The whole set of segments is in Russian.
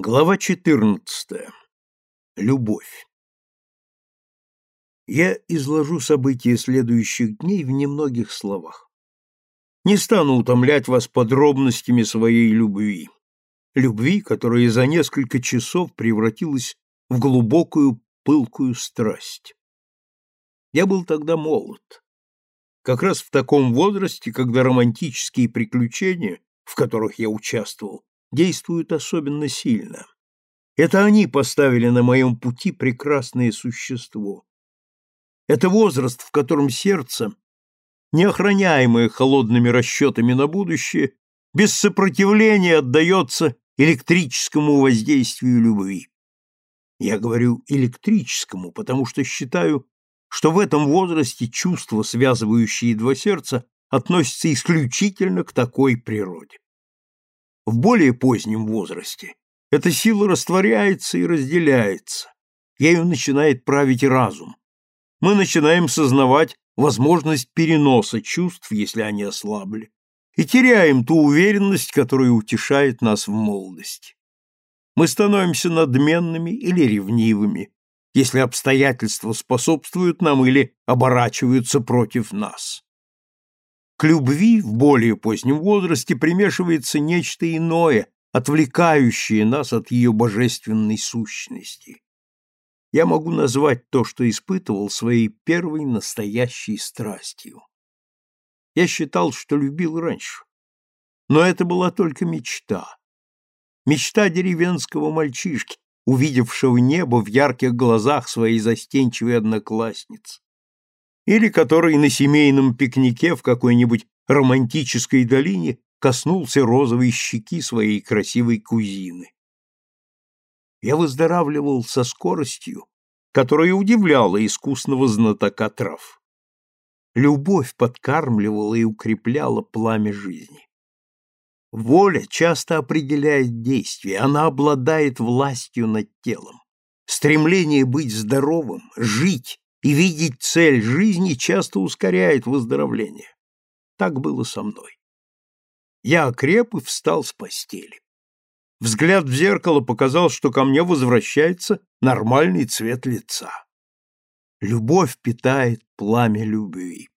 Глава 14. Любовь. Я изложу события следующих дней в немногих словах. Не стану утомлять вас подробностями своей любви. Любви, которая за несколько часов превратилась в глубокую пылкую страсть. Я был тогда молод. Как раз в таком возрасте, когда романтические приключения, в которых я участвовал, действуют особенно сильно. Это они поставили на моем пути прекрасное существо. Это возраст, в котором сердце, неохраняемое холодными расчетами на будущее, без сопротивления отдается электрическому воздействию любви. Я говорю электрическому, потому что считаю, что в этом возрасте чувства, связывающие два сердца, относятся исключительно к такой природе. В более позднем возрасте эта сила растворяется и разделяется. Ею начинает править разум. Мы начинаем сознавать возможность переноса чувств, если они ослабли, и теряем ту уверенность, которая утешает нас в молодости. Мы становимся надменными или ревнивыми, если обстоятельства способствуют нам или оборачиваются против нас. К любви в более позднем возрасте примешивается нечто иное, отвлекающее нас от ее божественной сущности. Я могу назвать то, что испытывал своей первой настоящей страстью. Я считал, что любил раньше. Но это была только мечта. Мечта деревенского мальчишки, увидевшего небо в ярких глазах своей застенчивой одноклассницы или который на семейном пикнике в какой-нибудь романтической долине коснулся розовой щеки своей красивой кузины. Я выздоравливал со скоростью, которая удивляла искусного знатока трав. Любовь подкармливала и укрепляла пламя жизни. Воля часто определяет действие, она обладает властью над телом. Стремление быть здоровым, жить, и видеть цель жизни часто ускоряет выздоровление. Так было со мной. Я окреп и встал с постели. Взгляд в зеркало показал, что ко мне возвращается нормальный цвет лица. Любовь питает пламя любви.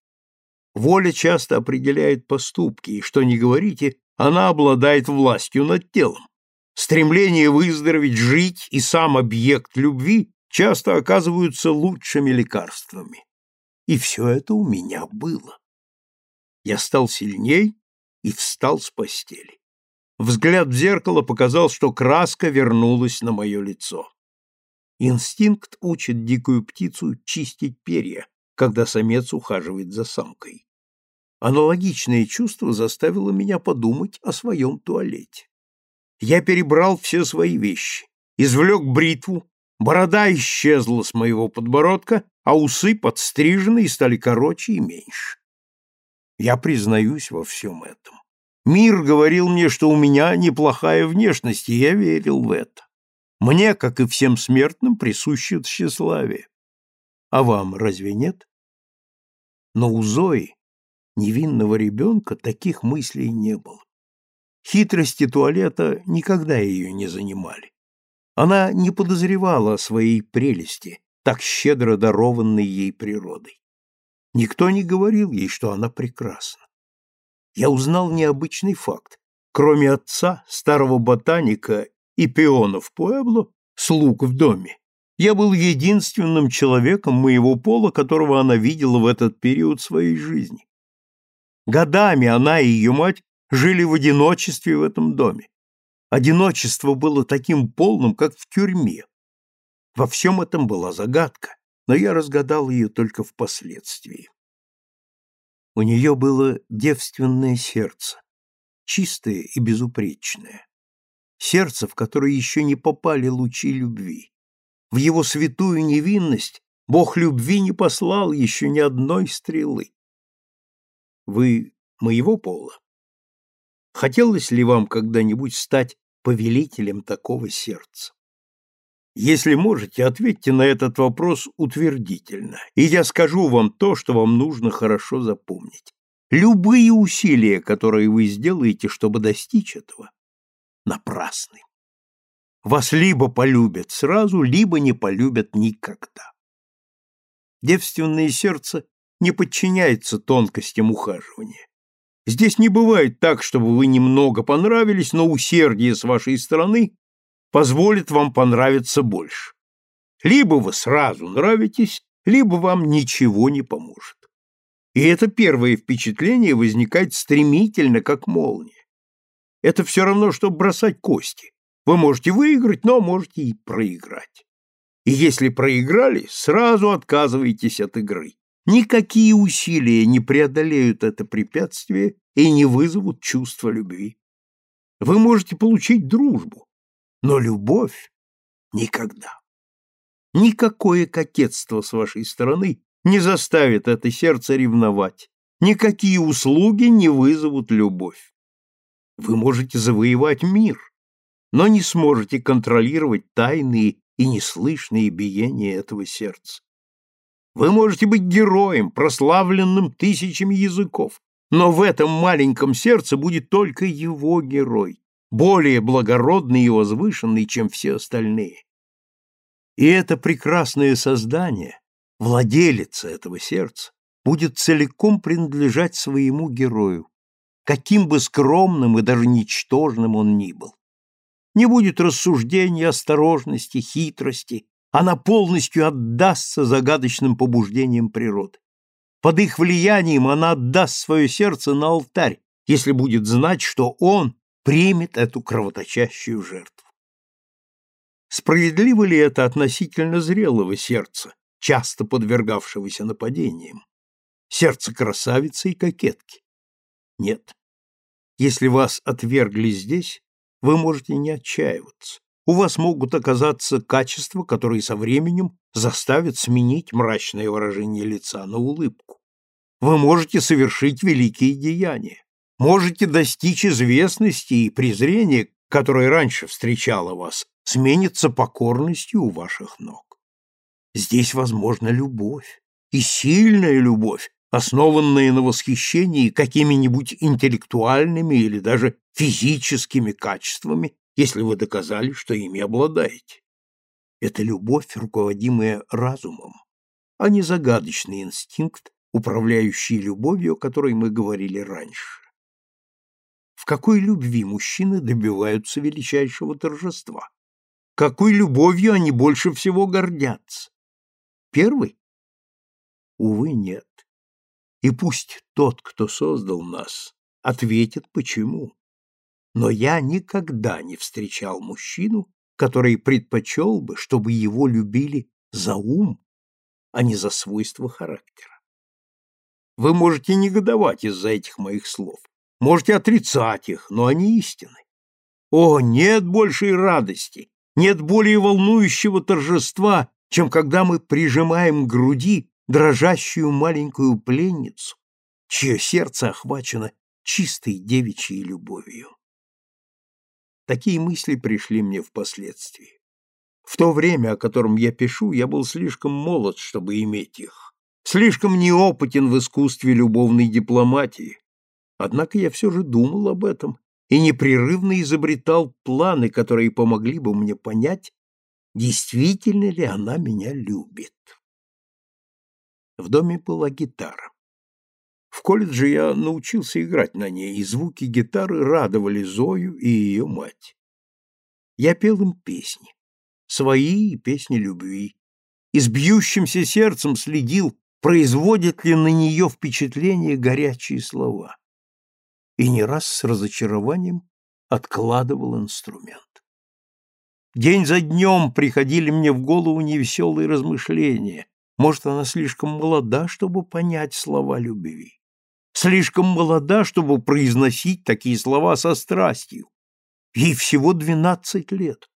Воля часто определяет поступки, и, что ни говорите, она обладает властью над телом. Стремление выздороветь, жить и сам объект любви часто оказываются лучшими лекарствами. И все это у меня было. Я стал сильней и встал с постели. Взгляд в зеркало показал, что краска вернулась на мое лицо. Инстинкт учит дикую птицу чистить перья, когда самец ухаживает за самкой. Аналогичное чувство заставило меня подумать о своем туалете. Я перебрал все свои вещи, извлек бритву, Борода исчезла с моего подбородка, а усы подстрижены и стали короче и меньше. Я признаюсь во всем этом. Мир говорил мне, что у меня неплохая внешность, и я верил в это. Мне, как и всем смертным, присуще тщеславие. А вам разве нет? Но у Зои, невинного ребенка, таких мыслей не было. Хитрости туалета никогда ее не занимали. Она не подозревала о своей прелести, так щедро дарованной ей природой. Никто не говорил ей, что она прекрасна. Я узнал необычный факт. Кроме отца, старого ботаника и пионов Пуэбло, слуг в доме, я был единственным человеком моего пола, которого она видела в этот период своей жизни. Годами она и ее мать жили в одиночестве в этом доме. Одиночество было таким полным, как в тюрьме. Во всем этом была загадка, но я разгадал ее только впоследствии. У нее было девственное сердце, чистое и безупречное. Сердце, в которое еще не попали лучи любви. В его святую невинность Бог любви не послал еще ни одной стрелы. Вы моего пола? Хотелось ли вам когда-нибудь стать повелителем такого сердца? Если можете, ответьте на этот вопрос утвердительно, и я скажу вам то, что вам нужно хорошо запомнить. Любые усилия, которые вы сделаете, чтобы достичь этого, напрасны. вас либо полюбят сразу, либо не полюбят никогда. Девственное сердце не подчиняется тонкостям ухаживания. Здесь не бывает так, чтобы вы немного понравились, но усердие с вашей стороны позволит вам понравиться больше. Либо вы сразу нравитесь, либо вам ничего не поможет. И это первое впечатление возникает стремительно, как молния. Это все равно, что бросать кости. Вы можете выиграть, но можете и проиграть. И если проиграли, сразу отказывайтесь от игры. Никакие усилия не преодолеют это препятствие и не вызовут чувства любви. Вы можете получить дружбу, но любовь никогда. Никакое кокетство с вашей стороны не заставит это сердце ревновать. Никакие услуги не вызовут любовь. Вы можете завоевать мир, но не сможете контролировать тайные и неслышные биения этого сердца. Вы можете быть героем, прославленным тысячами языков, но в этом маленьком сердце будет только его герой, более благородный и возвышенный, чем все остальные. И это прекрасное создание, владелица этого сердца, будет целиком принадлежать своему герою, каким бы скромным и даже ничтожным он ни был. Не будет рассуждений, осторожности, хитрости, она полностью отдастся загадочным побуждениям природы. Под их влиянием она отдаст свое сердце на алтарь, если будет знать, что он примет эту кровоточащую жертву. Справедливо ли это относительно зрелого сердца, часто подвергавшегося нападениям? Сердце красавицы и кокетки? Нет. Если вас отвергли здесь, вы можете не отчаиваться у вас могут оказаться качества, которые со временем заставят сменить мрачное выражение лица на улыбку. Вы можете совершить великие деяния, можете достичь известности и презрения, которое раньше встречало вас, сменится покорностью у ваших ног. Здесь возможна любовь, и сильная любовь, основанная на восхищении какими-нибудь интеллектуальными или даже физическими качествами, если вы доказали, что ими обладаете. Это любовь, руководимая разумом, а не загадочный инстинкт, управляющий любовью, о которой мы говорили раньше. В какой любви мужчины добиваются величайшего торжества? Какой любовью они больше всего гордятся? Первый? Увы, нет. И пусть тот, кто создал нас, ответит, почему но я никогда не встречал мужчину, который предпочел бы, чтобы его любили за ум, а не за свойства характера. Вы можете негодовать из-за этих моих слов, можете отрицать их, но они истины. О, нет большей радости, нет более волнующего торжества, чем когда мы прижимаем к груди дрожащую маленькую пленницу, чье сердце охвачено чистой девичьей любовью. Такие мысли пришли мне впоследствии. В то время, о котором я пишу, я был слишком молод, чтобы иметь их, слишком неопытен в искусстве любовной дипломатии. Однако я все же думал об этом и непрерывно изобретал планы, которые помогли бы мне понять, действительно ли она меня любит. В доме была гитара. В колледже я научился играть на ней, и звуки гитары радовали Зою и ее мать. Я пел им песни, свои песни любви, и с бьющимся сердцем следил, производят ли на нее впечатление горячие слова. И не раз с разочарованием откладывал инструмент. День за днем приходили мне в голову невеселые размышления. Может, она слишком молода, чтобы понять слова любви слишком молода, чтобы произносить такие слова со страстью. Ей всего двенадцать лет.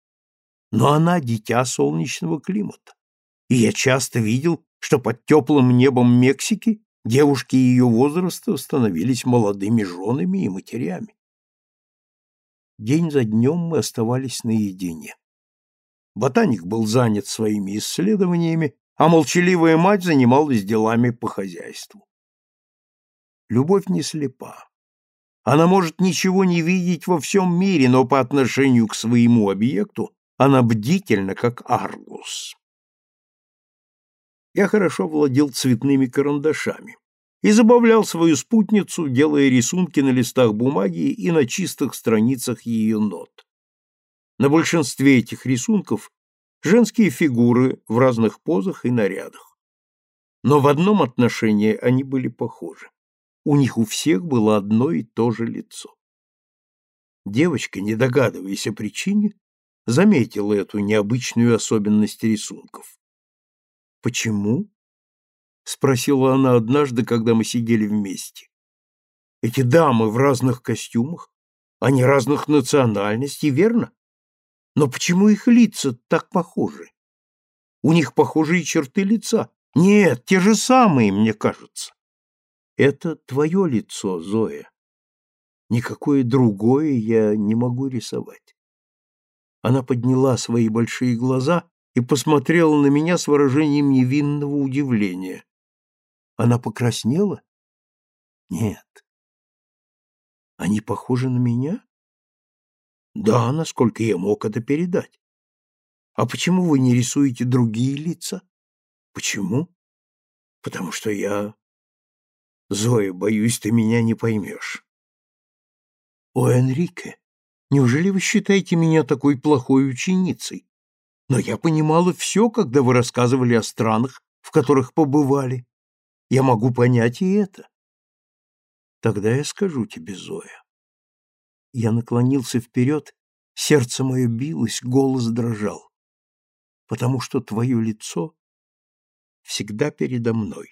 Но она дитя солнечного климата. И я часто видел, что под теплым небом Мексики девушки ее возраста становились молодыми женами и матерями. День за днем мы оставались наедине. Ботаник был занят своими исследованиями, а молчаливая мать занималась делами по хозяйству. Любовь не слепа. Она может ничего не видеть во всем мире, но по отношению к своему объекту Она бдительна, как аргус. Я хорошо владел цветными карандашами и забавлял свою спутницу, делая рисунки на листах бумаги и на чистых страницах ее нот. На большинстве этих рисунков женские фигуры в разных позах и нарядах. Но в одном отношении они были похожи. У них у всех было одно и то же лицо. Девочка, не догадываясь о причине, заметила эту необычную особенность рисунков. «Почему?» — спросила она однажды, когда мы сидели вместе. «Эти дамы в разных костюмах, они разных национальностей, верно? Но почему их лица так похожи? У них похожие черты лица. Нет, те же самые, мне кажется. Это твое лицо, Зоя. Никакое другое я не могу рисовать. Она подняла свои большие глаза и посмотрела на меня с выражением невинного удивления. Она покраснела? Нет. Они похожи на меня? Да, насколько я мог это передать. А почему вы не рисуете другие лица? Почему? Потому что я... Зоя, боюсь, ты меня не поймешь. О, Энрике, неужели вы считаете меня такой плохой ученицей? Но я понимала все, когда вы рассказывали о странах, в которых побывали. Я могу понять и это. Тогда я скажу тебе, Зоя. Я наклонился вперед, сердце мое билось, голос дрожал. Потому что твое лицо всегда передо мной.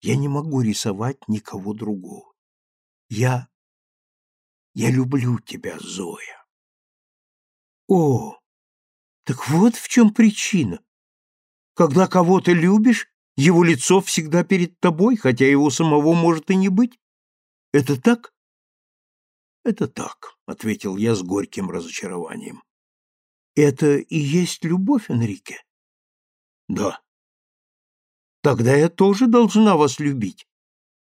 Я не могу рисовать никого другого. Я... Я люблю тебя, Зоя. О, так вот в чем причина. Когда кого-то любишь, его лицо всегда перед тобой, хотя его самого может и не быть. Это так? Это так, ответил я с горьким разочарованием. Это и есть любовь, Энрике? Да. Тогда я тоже должна вас любить.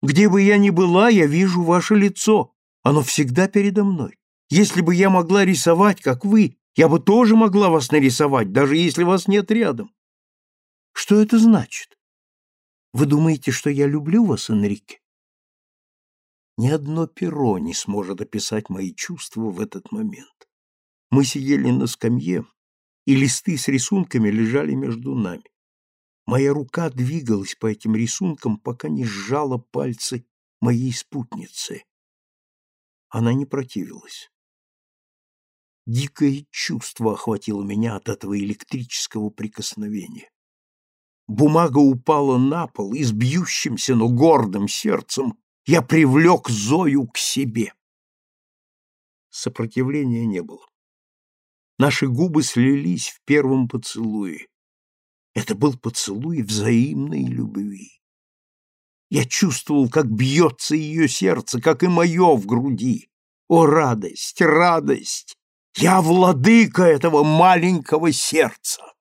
Где бы я ни была, я вижу ваше лицо. Оно всегда передо мной. Если бы я могла рисовать, как вы, я бы тоже могла вас нарисовать, даже если вас нет рядом. Что это значит? Вы думаете, что я люблю вас, Энрике? Ни одно перо не сможет описать мои чувства в этот момент. Мы сидели на скамье, и листы с рисунками лежали между нами. Моя рука двигалась по этим рисункам, пока не сжала пальцы моей спутницы. Она не противилась. Дикое чувство охватило меня от этого электрического прикосновения. Бумага упала на пол, и с бьющимся, но гордым сердцем я привлек Зою к себе. Сопротивления не было. Наши губы слились в первом поцелуе. Это был поцелуй взаимной любви. Я чувствовал, как бьется ее сердце, как и мое в груди. О, радость, радость! Я владыка этого маленького сердца!